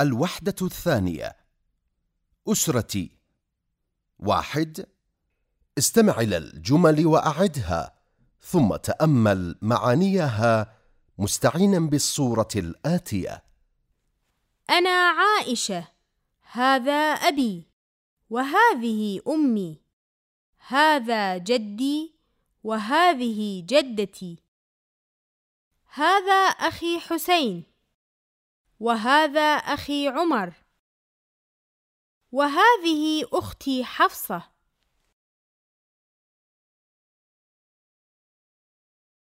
الوحدة الثانية. أسرتي. واحد استمع إلى الجمل وأعدها ثم تأمل معانيها مستعينا بالصورة الآتية. أنا عائشة. هذا أبي. وهذه أمي. هذا جدي. وهذه جدتي. هذا أخي حسين. وهذا أخي عمر. وهذه أختي حفصة.